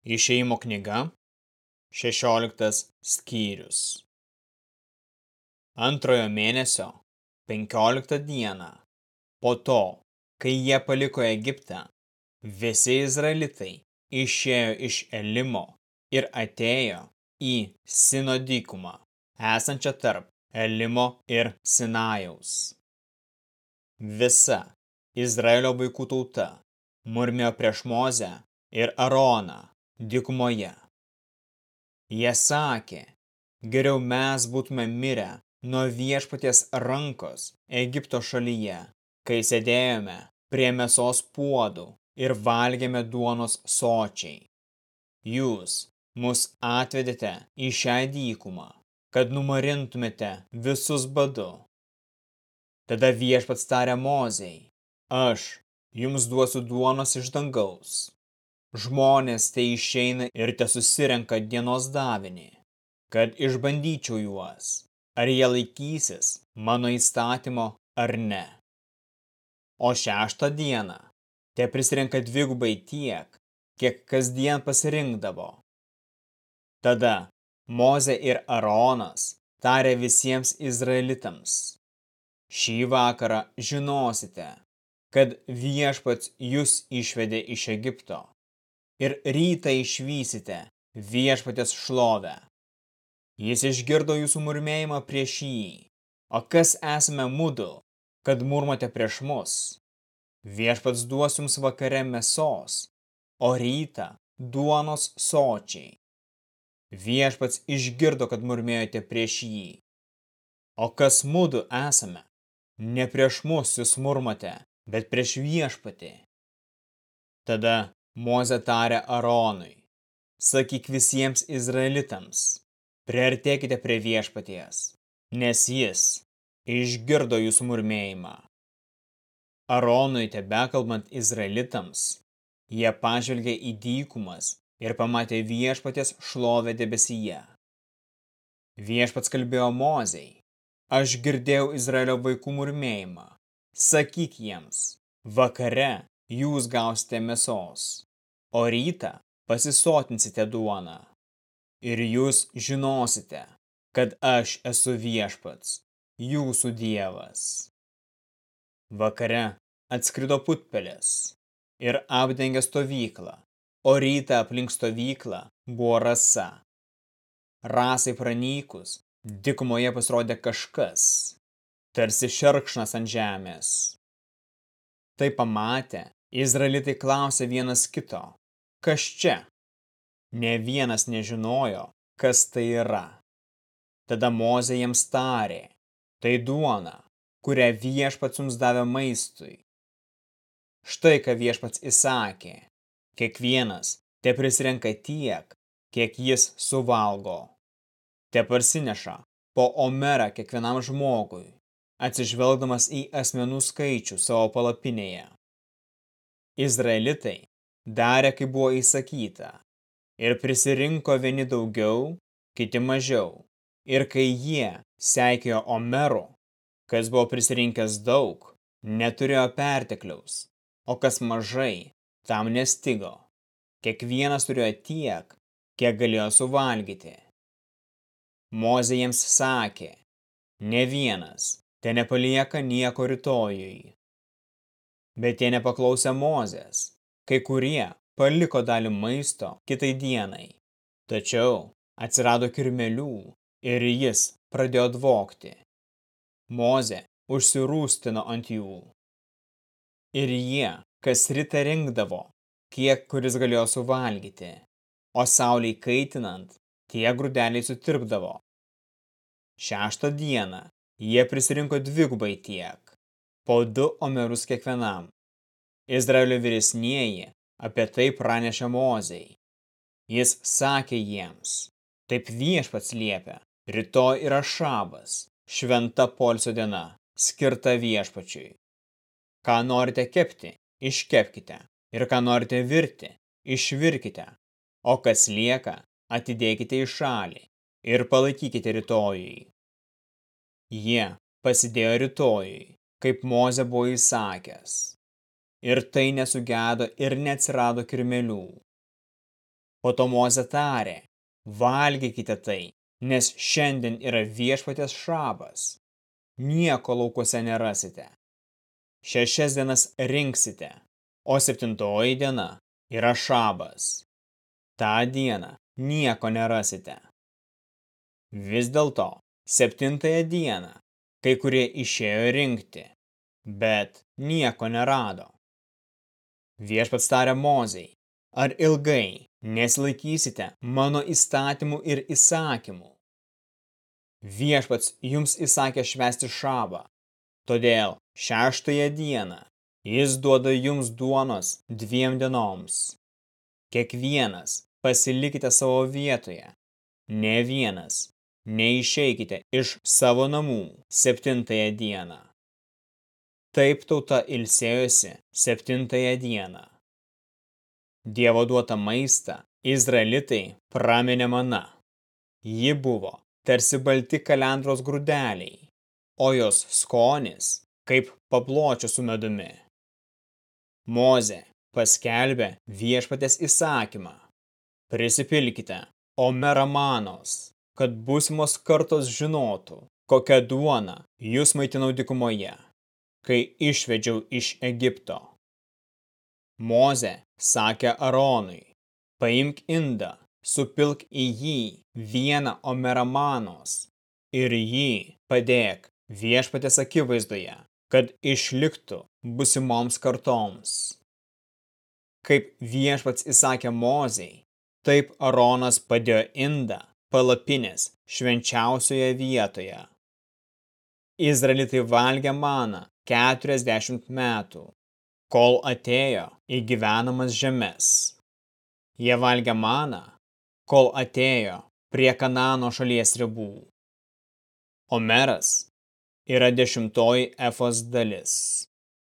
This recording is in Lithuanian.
Išėjimo knyga, 16 skyrius. Antrojo mėnesio, 15 dieną, po to, kai jie paliko Egiptą, visi izraelitai išėjo iš Elimo ir atėjo į Sino dykumą, esančią tarp Elimo ir Sinajaus. Visa Izraelio vaikų tauta murmėjo prieš Mozę ir Aroną dykumoje. Jie sakė, geriau mes būtume mirę nuo viešpaties rankos Egipto šalyje, kai sėdėjome prie mėsos puodų ir valgėme duonos sočiai. Jūs mus atvedėte į šią dykumą, kad numarintumėte visus badu. Tada viešpats tarė Mozei, aš jums duosiu duonos iš dangaus žmonės te išeina ir te susirenka dienos davinį, kad išbandyčiau juos, ar jie laikysis mano įstatymo ar ne. O šeštą dieną te prisirenka dvigubai tiek, kiek kasdien pasirinkdavo. Tada Moze ir Aronas tarė visiems izraelitams. Šį vakarą žinosite, kad viešpats jūs išvedė iš Egipto ir rytą išvysite viešpatės šlovę. Jis išgirdo jūsų murmėjimą prieš jį. O kas esame mudu, kad murmate prieš mus? Viešpats duos jums vakare mėsos, o rytą duonos sočiai. Viešpats išgirdo, kad murmėjote prieš jį. O kas mudu esame? Ne prieš mus jūs murmate, bet prieš viešpatį. Tada Moze tarė Aronui, sakyk visiems izraelitams, priartėkite prie viešpaties, nes jis išgirdo jūsų murmėjimą. Aronui tebekalbant izraelitams, jie pažvelgė į dykumas ir pamatė viešpaties šlovę debesyje. Viešpats kalbėjo Mozei, aš girdėjau Izraelio vaikų murmėjimą, sakyk jiems, vakare jūs gausite mėsos, o rytą pasisotinsite duoną. Ir jūs žinosite, kad aš esu viešpats, jūsų dievas. Vakare atskrido putpelės ir apdengė stovyklą, o rytą aplink stovyklą buvo rasa. Rasai pranykus, dikumoje pasirodė kažkas, tarsi šerkšnas ant žemės. Tai pamatė Izraelitai klausė vienas kito, kas čia? Ne vienas nežinojo, kas tai yra. Tada Mozė jiems tarė, tai duona, kurią viešpats jums davė maistui. Štai ką viešpats įsakė, kiekvienas te prisirenka tiek, kiek jis suvalgo. Te parsineša po omerą kiekvienam žmogui, atsižvelgdamas į asmenų skaičių savo palapinėje. Izraelitai darė, kaip buvo įsakyta, ir prisirinko vieni daugiau, kiti mažiau. Ir kai jie seikėjo Omeru, kas buvo prisirinkęs daug, neturėjo pertekliaus, o kas mažai, tam nestigo. Kiekvienas turėjo tiek, kiek galėjo suvalgyti. Mozė jiems sakė, ne vienas, te nepalieka nieko rytojui. Bet jie nepaklausė Mozės. Kai kurie paliko dalį maisto kitai dienai. Tačiau atsirado kirmelių ir jis pradėjo dvokti. Mozė užsirūstino ant jų. Ir jie kas rytą rinkdavo, kiek kuris galėjo suvalgyti, o sauliai kaitinant, tie grūdeliai sutirpdavo. Šeštą dieną jie prisirinko dvigubai tiek po du omerus kiekvienam. Izraelio vyresnieji apie tai pranešė Mozei. Jis sakė jiems, taip viešpats liepia, rytoj yra šabas, šventa polsio diena, skirta viešpačiui. Ką norite kepti, iškepkite, ir ką norite virti, išvirkite, o kas lieka, atidėkite į šalį ir palaikykite rytojui. Jie pasidėjo rytojui, kaip Moze buvo įsakęs. Ir tai nesugedo ir neatsirado kirmelių. Po to Moze tarė, valgykite tai, nes šiandien yra viešpatės šabas. Nieko laukuose nerasite. Šešias dienas rinksite, o septintoji diena yra šabas. Ta diena nieko nerasite. Vis dėlto, septintąją dieną kai kurie išėjo rinkti, bet nieko nerado. Viešpats tarė Mozei, ar ilgai nesilaikysite mano įstatymų ir įsakymų. Viešpats jums įsakė švesti šabą, todėl šeštąją dieną jis duoda jums duonos dviem dienoms. Kiekvienas pasilikite savo vietoje, ne vienas neišeikite iš savo namų septintąją dieną. Taip tauta ilsėjosi septintąją dieną. Dievo duotą maistą izraelitai praminė mana. Ji buvo tarsi balti kalendros grūdeliai, o jos skonis kaip papločio su medumi. Moze paskelbė viešpatės įsakymą. Prisipilkite omeramanos, kad būsimos kartos žinotų, kokią duoną jūs maitinau dikumoje, kai išvedžiau iš Egipto. Moze sakė Aronui, paimk indą, supilk į jį vieną omeramanos ir jį padėk viešpatės akivaizdoje, kad išliktų busimoms kartoms. Kaip viešpats įsakė Mozei, taip Aronas padėjo indą palapinės švenčiausioje vietoje. Izraelitai valgė maną 40 metų kol atėjo į gyvenamas žemes. Jie valgė maną, kol atėjo prie Kanano šalies ribų. Omeras yra dešimtoji efos dalis.